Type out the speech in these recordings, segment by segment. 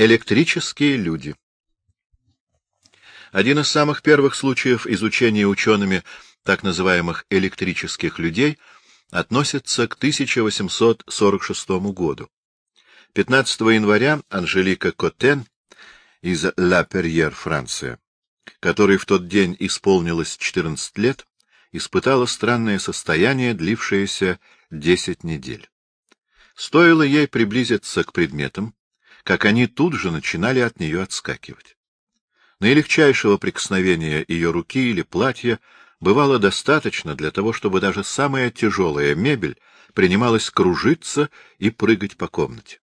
Электрические люди Один из самых первых случаев изучения учеными так называемых электрических людей относится к 1846 году. 15 января Анжелика Котен из Ла Перьер, Франция, которой в тот день исполнилось 14 лет, испытала странное состояние, длившееся 10 недель. Стоило ей приблизиться к предметам, как они тут же начинали от нее отскакивать. Наилегчайшего прикосновения ее руки или платья бывало достаточно для того, чтобы даже самая тяжелая мебель принималась кружиться и прыгать по комнате.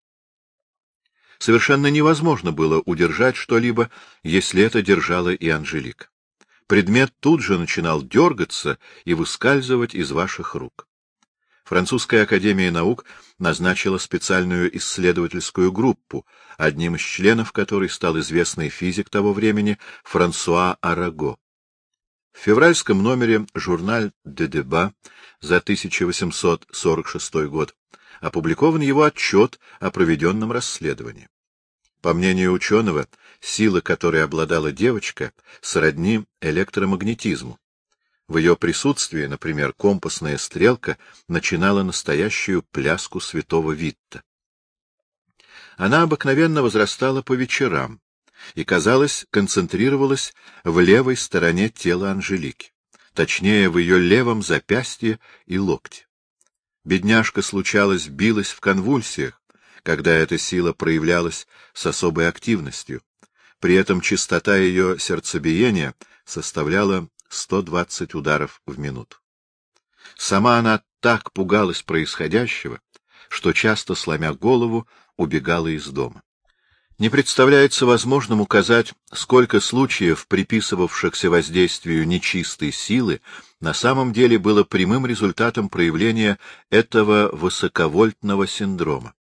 Совершенно невозможно было удержать что-либо, если это держала и Анжелика. Предмет тут же начинал дергаться и выскальзывать из ваших рук. Французская академия наук назначила специальную исследовательскую группу, одним из членов которой стал известный физик того времени Франсуа Араго. В февральском номере журнал «Де Деба» за 1846 год опубликован его отчет о проведенном расследовании. По мнению ученого, сила, которой обладала девочка, сродни электромагнетизму. В ее присутствии, например, компасная стрелка начинала настоящую пляску святого Витта. Она обыкновенно возрастала по вечерам и, казалось, концентрировалась в левой стороне тела Анжелики, точнее, в ее левом запястье и локте. Бедняжка, случалось, билась в конвульсиях, когда эта сила проявлялась с особой активностью. При этом частота ее сердцебиения составляла 120 ударов в минуту. Сама она так пугалась происходящего, что часто, сломя голову, убегала из дома. Не представляется возможным указать, сколько случаев, приписывавшихся воздействию нечистой силы, на самом деле было прямым результатом проявления этого высоковольтного синдрома.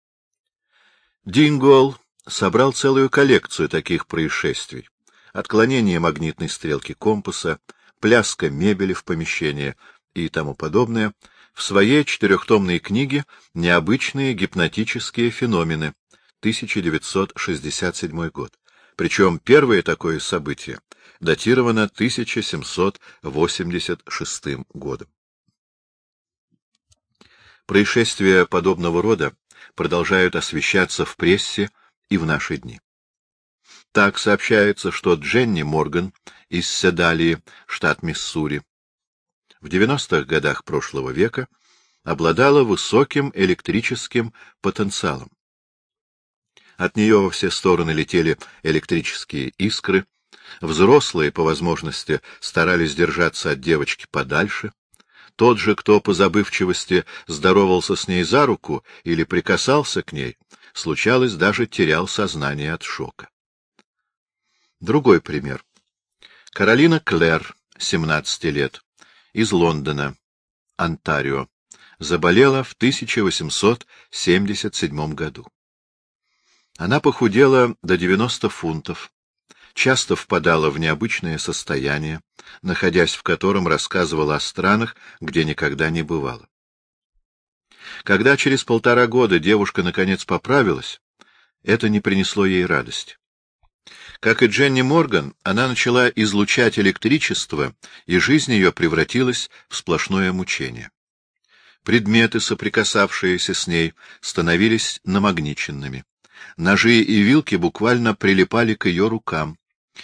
Дингол собрал целую коллекцию таких происшествий. Отклонение магнитной стрелки компаса, пляска мебели в помещении и тому подобное, в своей четырехтомной книге «Необычные гипнотические феномены» 1967 год. Причем первое такое событие датировано 1786 годом. Происшествия подобного рода продолжают освещаться в прессе и в наши дни. Так сообщается, что Дженни Морган из Седалии, штат Миссури, в 90-х годах прошлого века обладала высоким электрическим потенциалом. От нее во все стороны летели электрические искры, взрослые, по возможности, старались держаться от девочки подальше, тот же, кто по забывчивости здоровался с ней за руку или прикасался к ней, случалось, даже терял сознание от шока. Другой пример. Каролина Клэр, 17 лет, из Лондона, Онтарио, заболела в 1877 году. Она похудела до 90 фунтов, часто впадала в необычное состояние, находясь в котором рассказывала о странах, где никогда не бывала. Когда через полтора года девушка наконец поправилась, это не принесло ей радости. Как и Дженни Морган, она начала излучать электричество, и жизнь ее превратилась в сплошное мучение. Предметы, соприкасавшиеся с ней, становились намагниченными. Ножи и вилки буквально прилипали к ее рукам,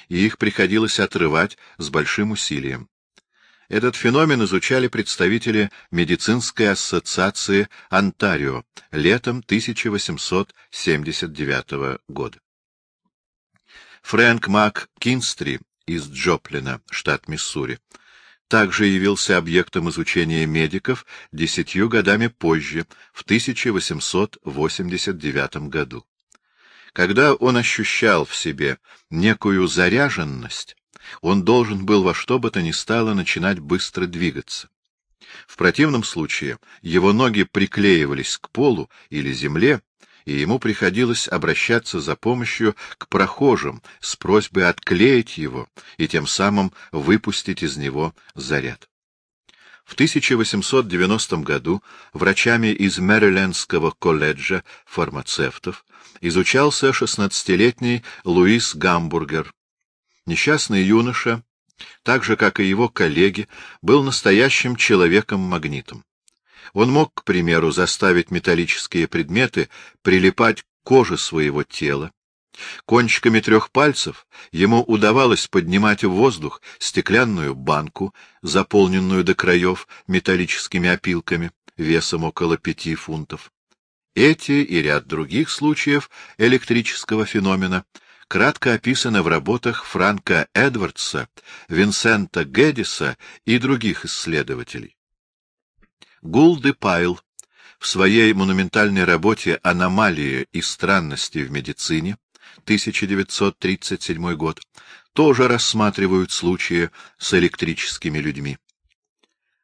и их приходилось отрывать с большим усилием. Этот феномен изучали представители медицинской ассоциации Онтарио летом 1879 года. Фрэнк Мак Кинстри из Джоплина, штат Миссури, также явился объектом изучения медиков десятью годами позже, в 1889 году. Когда он ощущал в себе некую заряженность, он должен был во что бы то ни стало начинать быстро двигаться. В противном случае его ноги приклеивались к полу или земле, и ему приходилось обращаться за помощью к прохожим с просьбой отклеить его и тем самым выпустить из него заряд. В 1890 году врачами из Мэрилендского колледжа фармацевтов изучался 16-летний Луис Гамбургер. Несчастный юноша, так же, как и его коллеги, был настоящим человеком-магнитом. Он мог, к примеру, заставить металлические предметы прилипать к коже своего тела, Кончиками трех пальцев ему удавалось поднимать в воздух стеклянную банку, заполненную до краев металлическими опилками, весом около пяти фунтов. Эти и ряд других случаев электрического феномена кратко описаны в работах Франка Эдвардса, Винсента Гэддиса и других исследователей. Гулды Пайл в своей монументальной работе «Аномалии и странности в медицине» 1937 год, тоже рассматривают случаи с электрическими людьми.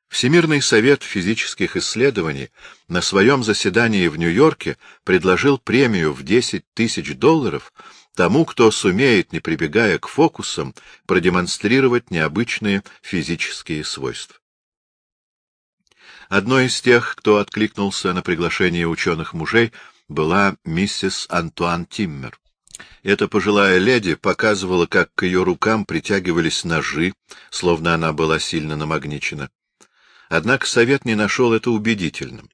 Всемирный совет физических исследований на своем заседании в Нью-Йорке предложил премию в 10 тысяч долларов тому, кто сумеет, не прибегая к фокусам, продемонстрировать необычные физические свойства. Одной из тех, кто откликнулся на приглашение ученых-мужей, была миссис Антуан Тиммер. Эта пожилая леди показывала, как к ее рукам притягивались ножи, словно она была сильно намагничена. Однако совет не нашел это убедительным.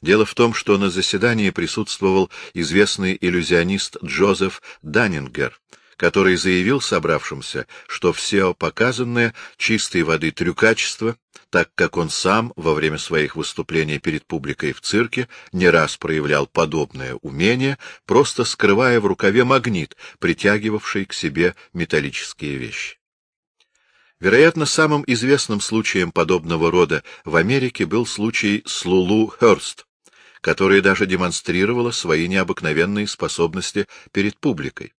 Дело в том, что на заседании присутствовал известный иллюзионист Джозеф Даннингер, который заявил собравшимся, что все показанное чистой воды трюкачество, так как он сам во время своих выступлений перед публикой в цирке не раз проявлял подобное умение, просто скрывая в рукаве магнит, притягивавший к себе металлические вещи. Вероятно, самым известным случаем подобного рода в Америке был случай с Лулу Хёрст, которая даже демонстрировала свои необыкновенные способности перед публикой.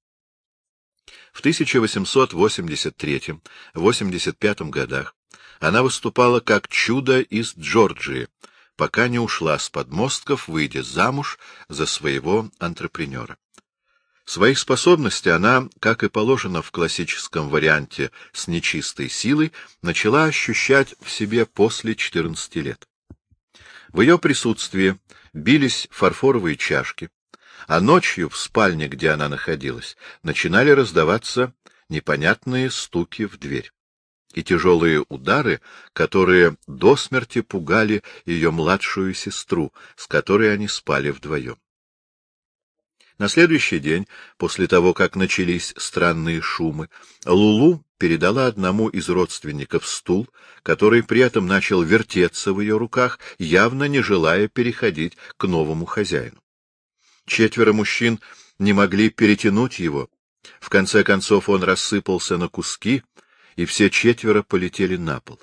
В 1883-85 годах она выступала как чудо из Джорджии, пока не ушла с подмостков, выйдя замуж за своего антрепренера. Свои способности она, как и положено в классическом варианте с нечистой силой, начала ощущать в себе после 14 лет. В ее присутствии бились фарфоровые чашки, а ночью в спальне, где она находилась, начинали раздаваться непонятные стуки в дверь и тяжелые удары, которые до смерти пугали ее младшую сестру, с которой они спали вдвоем. На следующий день, после того, как начались странные шумы, Лулу передала одному из родственников стул, который при этом начал вертеться в ее руках, явно не желая переходить к новому хозяину. Четверо мужчин не могли перетянуть его. В конце концов он рассыпался на куски, и все четверо полетели на пол.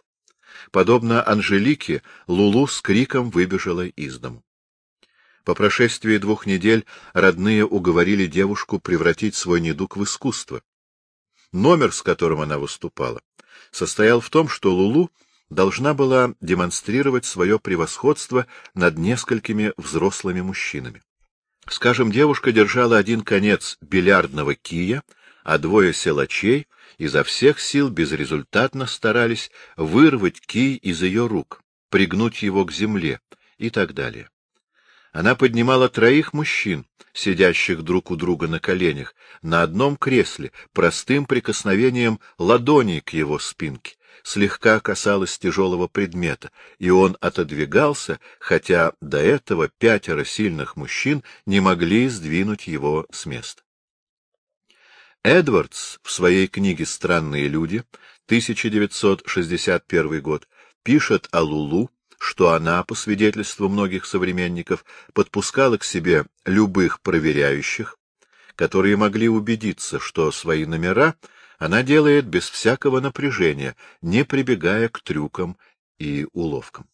Подобно Анжелике, Лулу с криком выбежала из дому. По прошествии двух недель родные уговорили девушку превратить свой недуг в искусство. Номер, с которым она выступала, состоял в том, что Лулу должна была демонстрировать свое превосходство над несколькими взрослыми мужчинами. Скажем, девушка держала один конец бильярдного кия, а двое силачей изо всех сил безрезультатно старались вырвать кий из ее рук, пригнуть его к земле и так далее. Она поднимала троих мужчин, сидящих друг у друга на коленях, на одном кресле, простым прикосновением ладони к его спинке, слегка касалась тяжелого предмета, и он отодвигался, хотя до этого пятеро сильных мужчин не могли сдвинуть его с места. Эдвардс в своей книге «Странные люди» 1961 год пишет о Лулу, что она, по свидетельству многих современников, подпускала к себе любых проверяющих, которые могли убедиться, что свои номера она делает без всякого напряжения, не прибегая к трюкам и уловкам.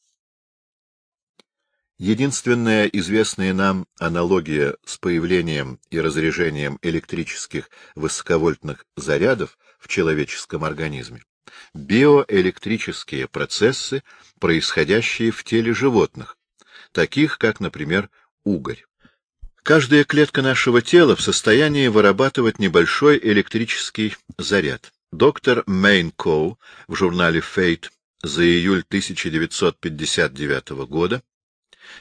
Единственная известная нам аналогия с появлением и разряжением электрических высоковольтных зарядов в человеческом организме — биоэлектрические процессы, происходящие в теле животных, таких как, например, угорь. Каждая клетка нашего тела в состоянии вырабатывать небольшой электрический заряд. Доктор Мейн Коу в журнале Fate за июль 1959 года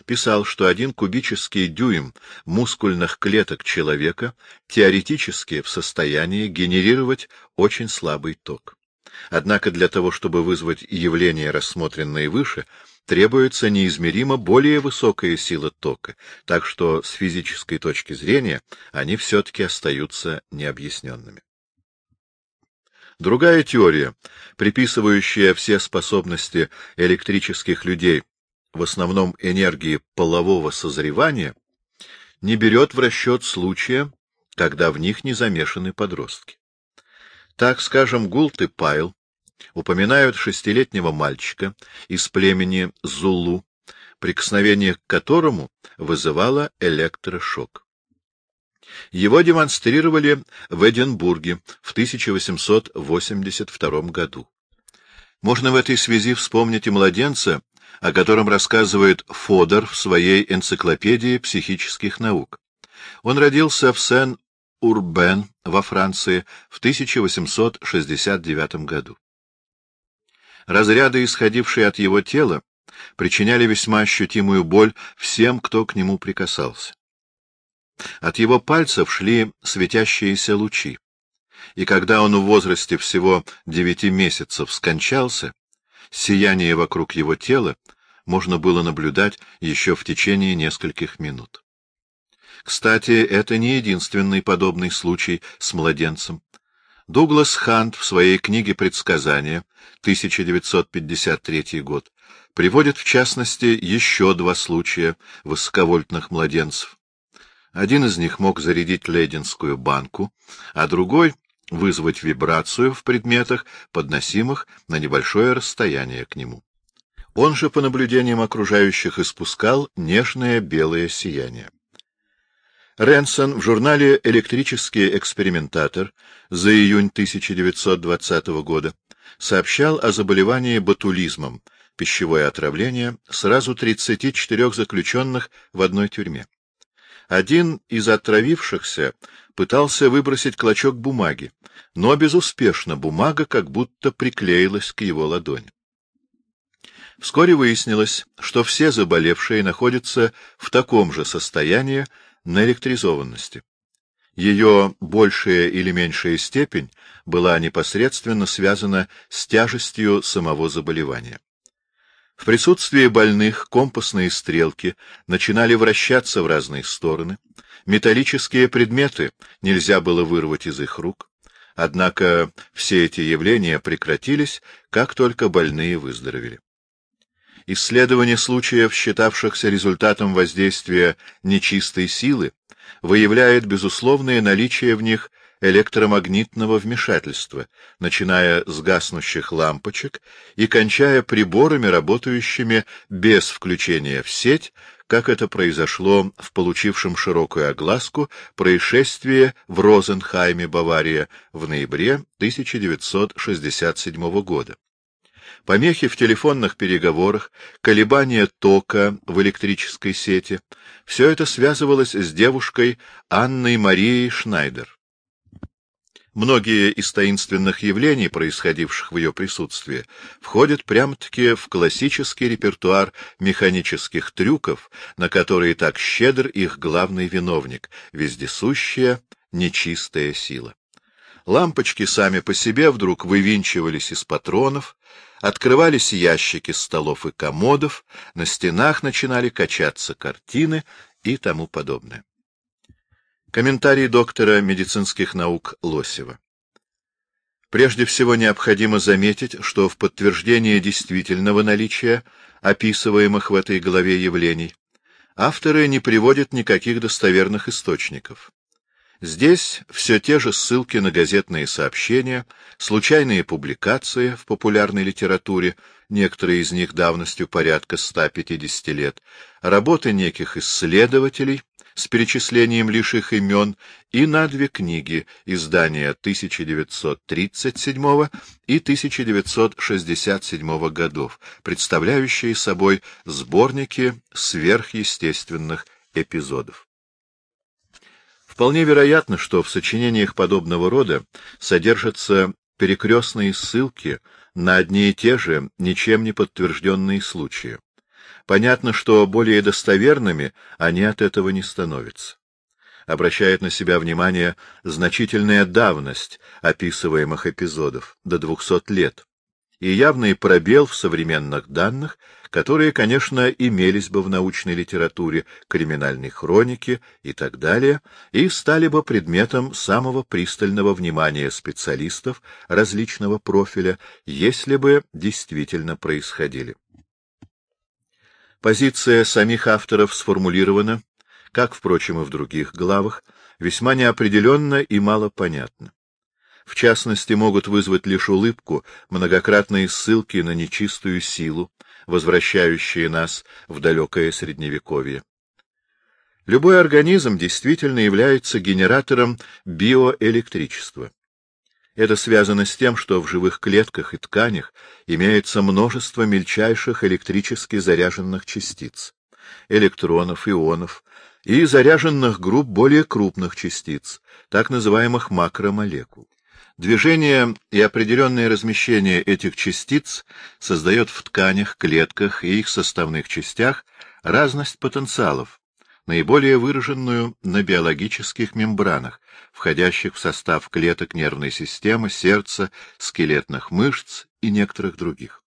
писал, что один кубический дюйм мускульных клеток человека теоретически в состоянии генерировать очень слабый ток. Однако для того, чтобы вызвать явления, рассмотренные выше, требуется неизмеримо более высокая сила тока, так что с физической точки зрения они все-таки остаются необъясненными. Другая теория, приписывающая все способности электрических людей в основном энергии полового созревания, не берет в расчет случая, когда в них не замешаны подростки. Так, скажем, Гулт и Пайл упоминают шестилетнего мальчика из племени Зулу, прикосновение к которому вызывало электрошок. Его демонстрировали в Эдинбурге в 1882 году. Можно в этой связи вспомнить и младенца, о котором рассказывает Фодор в своей энциклопедии психических наук. Он родился в Сен-Урбен во Франции в 1869 году. Разряды, исходившие от его тела, причиняли весьма ощутимую боль всем, кто к нему прикасался. От его пальцев шли светящиеся лучи, и когда он в возрасте всего девяти месяцев скончался, сияние вокруг его тела можно было наблюдать еще в течение нескольких минут. Кстати, это не единственный подобный случай с младенцем. Дуглас Хант в своей книге «Предсказания» 1953 год приводит в частности еще два случая высоковольтных младенцев. Один из них мог зарядить лейденскую банку, а другой — вызвать вибрацию в предметах, подносимых на небольшое расстояние к нему. Он же, по наблюдениям окружающих, испускал нежное белое сияние. Ренсон в журнале «Электрический экспериментатор» за июнь 1920 года сообщал о заболевании ботулизмом, пищевое отравление, сразу 34 заключенных в одной тюрьме. Один из отравившихся пытался выбросить клочок бумаги, но безуспешно бумага как будто приклеилась к его ладони. Вскоре выяснилось, что все заболевшие находятся в таком же состоянии наэлектризованности. Ее большая или меньшая степень была непосредственно связана с тяжестью самого заболевания. В присутствии больных компасные стрелки начинали вращаться в разные стороны, металлические предметы нельзя было вырвать из их рук, однако все эти явления прекратились, как только больные выздоровели. Исследование случаев, считавшихся результатом воздействия нечистой силы, выявляет безусловное наличие в них электромагнитного вмешательства, начиная с гаснущих лампочек и кончая приборами, работающими без включения в сеть, как это произошло в получившем широкую огласку происшествии в Розенхайме, Бавария, в ноябре 1967 года. Помехи в телефонных переговорах, колебания тока в электрической сети — все это связывалось с девушкой Анной Марией Шнайдер. Многие из таинственных явлений, происходивших в ее присутствии, входят прямо-таки в классический репертуар механических трюков, на которые так щедр их главный виновник — вездесущая нечистая сила. Лампочки сами по себе вдруг вывинчивались из патронов, открывались ящики столов и комодов, на стенах начинали качаться картины и тому подобное. Комментарий доктора медицинских наук Лосева. Прежде всего необходимо заметить, что в подтверждение действительного наличия описываемых в этой главе явлений авторы не приводят никаких достоверных источников. Здесь все те же ссылки на газетные сообщения, случайные публикации в популярной литературе, некоторые из них давностью порядка 150 лет, работы неких исследователей с перечислением лишь их имен и на две книги издания 1937 и 1967 годов, представляющие собой сборники сверхъестественных эпизодов. Вполне вероятно, что в сочинениях подобного рода содержатся перекрестные ссылки на одни и те же, ничем не подтвержденные случаи. Понятно, что более достоверными они от этого не становятся. Обращает на себя внимание значительная давность описываемых эпизодов, до 200 лет, и явный пробел в современных данных, которые, конечно, имелись бы в научной литературе, криминальной хронике и так далее, и стали бы предметом самого пристального внимания специалистов различного профиля, если бы действительно происходили. Позиция самих авторов сформулирована, как, впрочем, и в других главах, весьма неопределенно и мало понятно. В частности, могут вызвать лишь улыбку многократные ссылки на нечистую силу, возвращающие нас в далекое Средневековье. Любой организм действительно является генератором биоэлектричества. Это связано с тем, что в живых клетках и тканях имеется множество мельчайших электрически заряженных частиц, электронов, ионов и заряженных групп более крупных частиц, так называемых макромолекул. Движение и определенное размещение этих частиц создает в тканях, клетках и их составных частях разность потенциалов, наиболее выраженную на биологических мембранах, входящих в состав клеток нервной системы, сердца, скелетных мышц и некоторых других.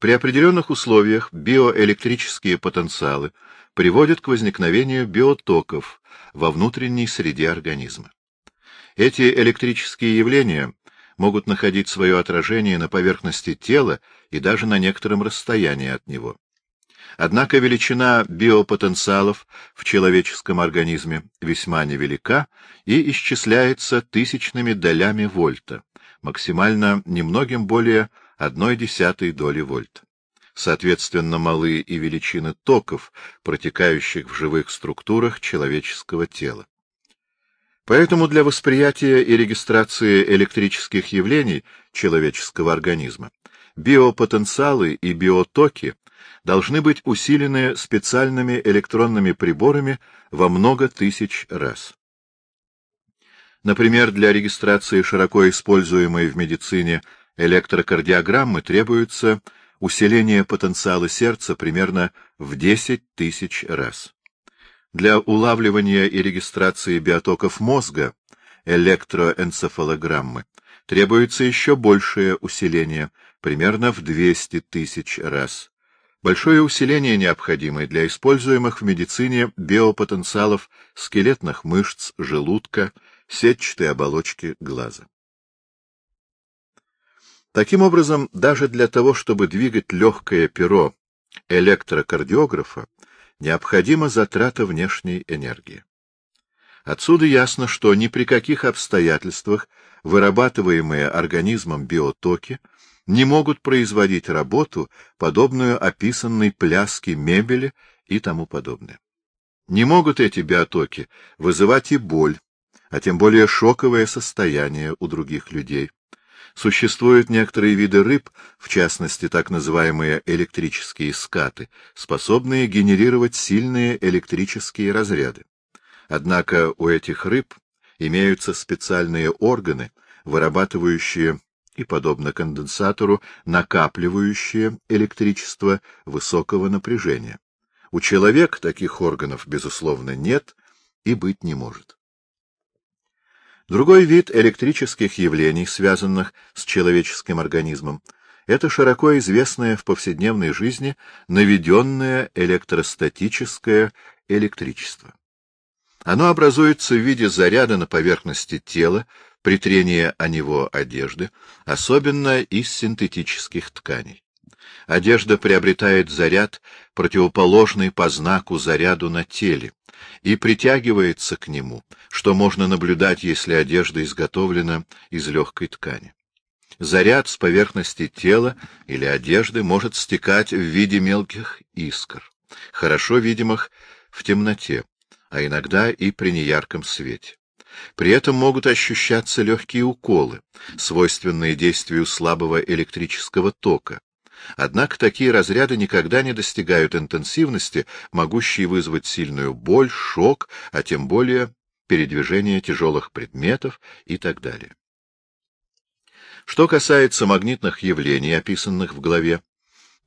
При определенных условиях биоэлектрические потенциалы приводят к возникновению биотоков во внутренней среде организма. Эти электрические явления могут находить свое отражение на поверхности тела и даже на некотором расстоянии от него. Однако величина биопотенциалов в человеческом организме весьма невелика и исчисляется тысячными долями вольта, максимально немногим более одной десятой доли вольта. Соответственно, малы и величины токов, протекающих в живых структурах человеческого тела. Поэтому для восприятия и регистрации электрических явлений человеческого организма биопотенциалы и биотоки должны быть усилены специальными электронными приборами во много тысяч раз. Например, для регистрации широко используемой в медицине электрокардиограммы требуется усиление потенциала сердца примерно в 10 тысяч раз. Для улавливания и регистрации биотоков мозга электроэнцефалограммы требуется еще большее усиление, примерно в 200 тысяч раз. Большое усиление необходимо для используемых в медицине биопотенциалов скелетных мышц, желудка, сетчатой оболочки глаза. Таким образом, даже для того, чтобы двигать легкое перо электрокардиографа, необходима затрата внешней энергии. Отсюда ясно, что ни при каких обстоятельствах вырабатываемые организмом биотоки не могут производить работу, подобную описанной пляске мебели и тому подобное. Не могут эти биотоки вызывать и боль, а тем более шоковое состояние у других людей. Существуют некоторые виды рыб, в частности так называемые электрические скаты, способные генерировать сильные электрические разряды. Однако у этих рыб имеются специальные органы, вырабатывающие и, подобно конденсатору, накапливающие электричество высокого напряжения. У человека таких органов, безусловно, нет и быть не может. Другой вид электрических явлений, связанных с человеческим организмом, это широко известное в повседневной жизни наведенное электростатическое электричество. Оно образуется в виде заряда на поверхности тела при трении о него одежды, особенно из синтетических тканей. Одежда приобретает заряд, противоположный по знаку заряду на теле, и притягивается к нему, что можно наблюдать, если одежда изготовлена из легкой ткани. Заряд с поверхности тела или одежды может стекать в виде мелких искр, хорошо видимых в темноте, а иногда и при неярком свете. При этом могут ощущаться легкие уколы, свойственные действию слабого электрического тока, Однако такие разряды никогда не достигают интенсивности, могущей вызвать сильную боль, шок, а тем более передвижение тяжелых предметов и так далее. Что касается магнитных явлений, описанных в главе,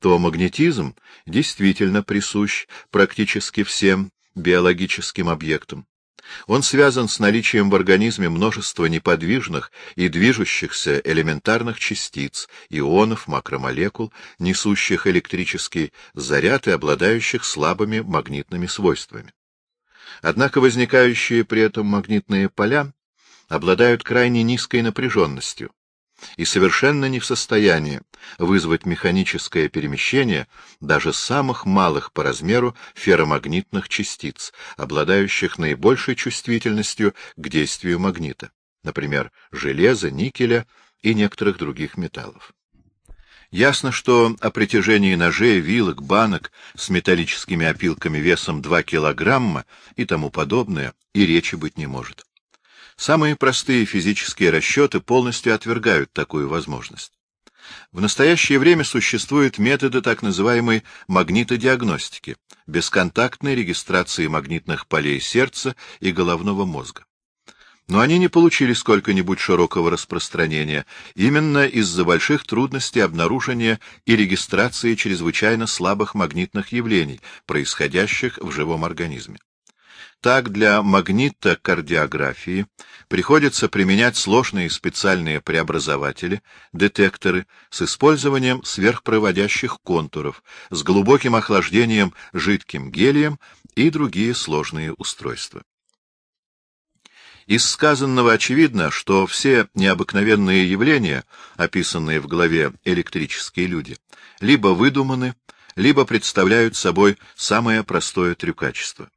то магнетизм действительно присущ практически всем биологическим объектам. Он связан с наличием в организме множества неподвижных и движущихся элементарных частиц, ионов, макромолекул, несущих электрический заряд и обладающих слабыми магнитными свойствами. Однако возникающие при этом магнитные поля обладают крайне низкой напряженностью, и совершенно не в состоянии вызвать механическое перемещение даже самых малых по размеру ферромагнитных частиц, обладающих наибольшей чувствительностью к действию магнита, например, железа, никеля и некоторых других металлов. Ясно, что о притяжении ножей, вилок, банок с металлическими опилками весом 2 килограмма и тому подобное и речи быть не может. Самые простые физические расчеты полностью отвергают такую возможность. В настоящее время существуют методы так называемой магнитодиагностики, бесконтактной регистрации магнитных полей сердца и головного мозга. Но они не получили сколько-нибудь широкого распространения именно из-за больших трудностей обнаружения и регистрации чрезвычайно слабых магнитных явлений, происходящих в живом организме. Так для магнитокардиографии приходится применять сложные специальные преобразователи, детекторы с использованием сверхпроводящих контуров, с глубоким охлаждением жидким гелием и другие сложные устройства. Из сказанного очевидно, что все необыкновенные явления, описанные в главе «Электрические люди», либо выдуманы, либо представляют собой самое простое трюкачество.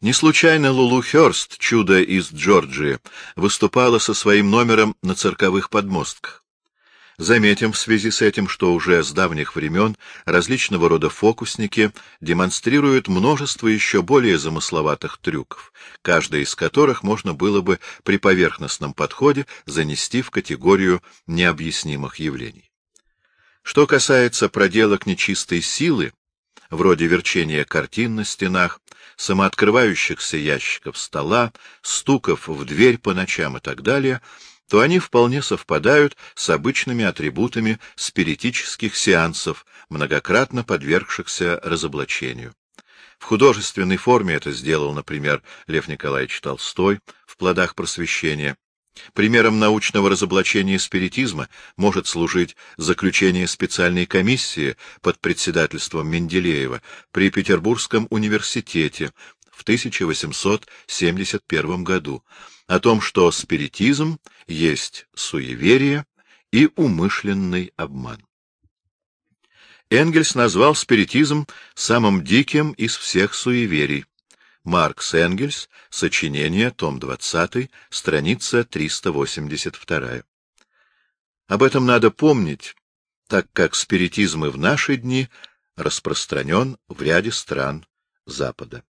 Не случайно Лулу Хёрст, чудо из Джорджии, выступала со своим номером на цирковых подмостках. Заметим в связи с этим, что уже с давних времен различного рода фокусники демонстрируют множество еще более замысловатых трюков, каждый из которых можно было бы при поверхностном подходе занести в категорию необъяснимых явлений. Что касается проделок нечистой силы, вроде верчения картин на стенах, самооткрывающихся ящиков стола, стуков в дверь по ночам и так далее, то они вполне совпадают с обычными атрибутами спиритических сеансов, многократно подвергшихся разоблачению. В художественной форме это сделал, например, Лев Николаевич Толстой в «Плодах просвещения», Примером научного разоблачения спиритизма может служить заключение специальной комиссии под председательством Менделеева при Петербургском университете в 1871 году о том, что спиритизм есть суеверие и умышленный обман. Энгельс назвал спиритизм самым диким из всех суеверий. Маркс Энгельс, сочинение, том 20, страница 382. Об этом надо помнить, так как спиритизм и в наши дни распространен в ряде стран Запада.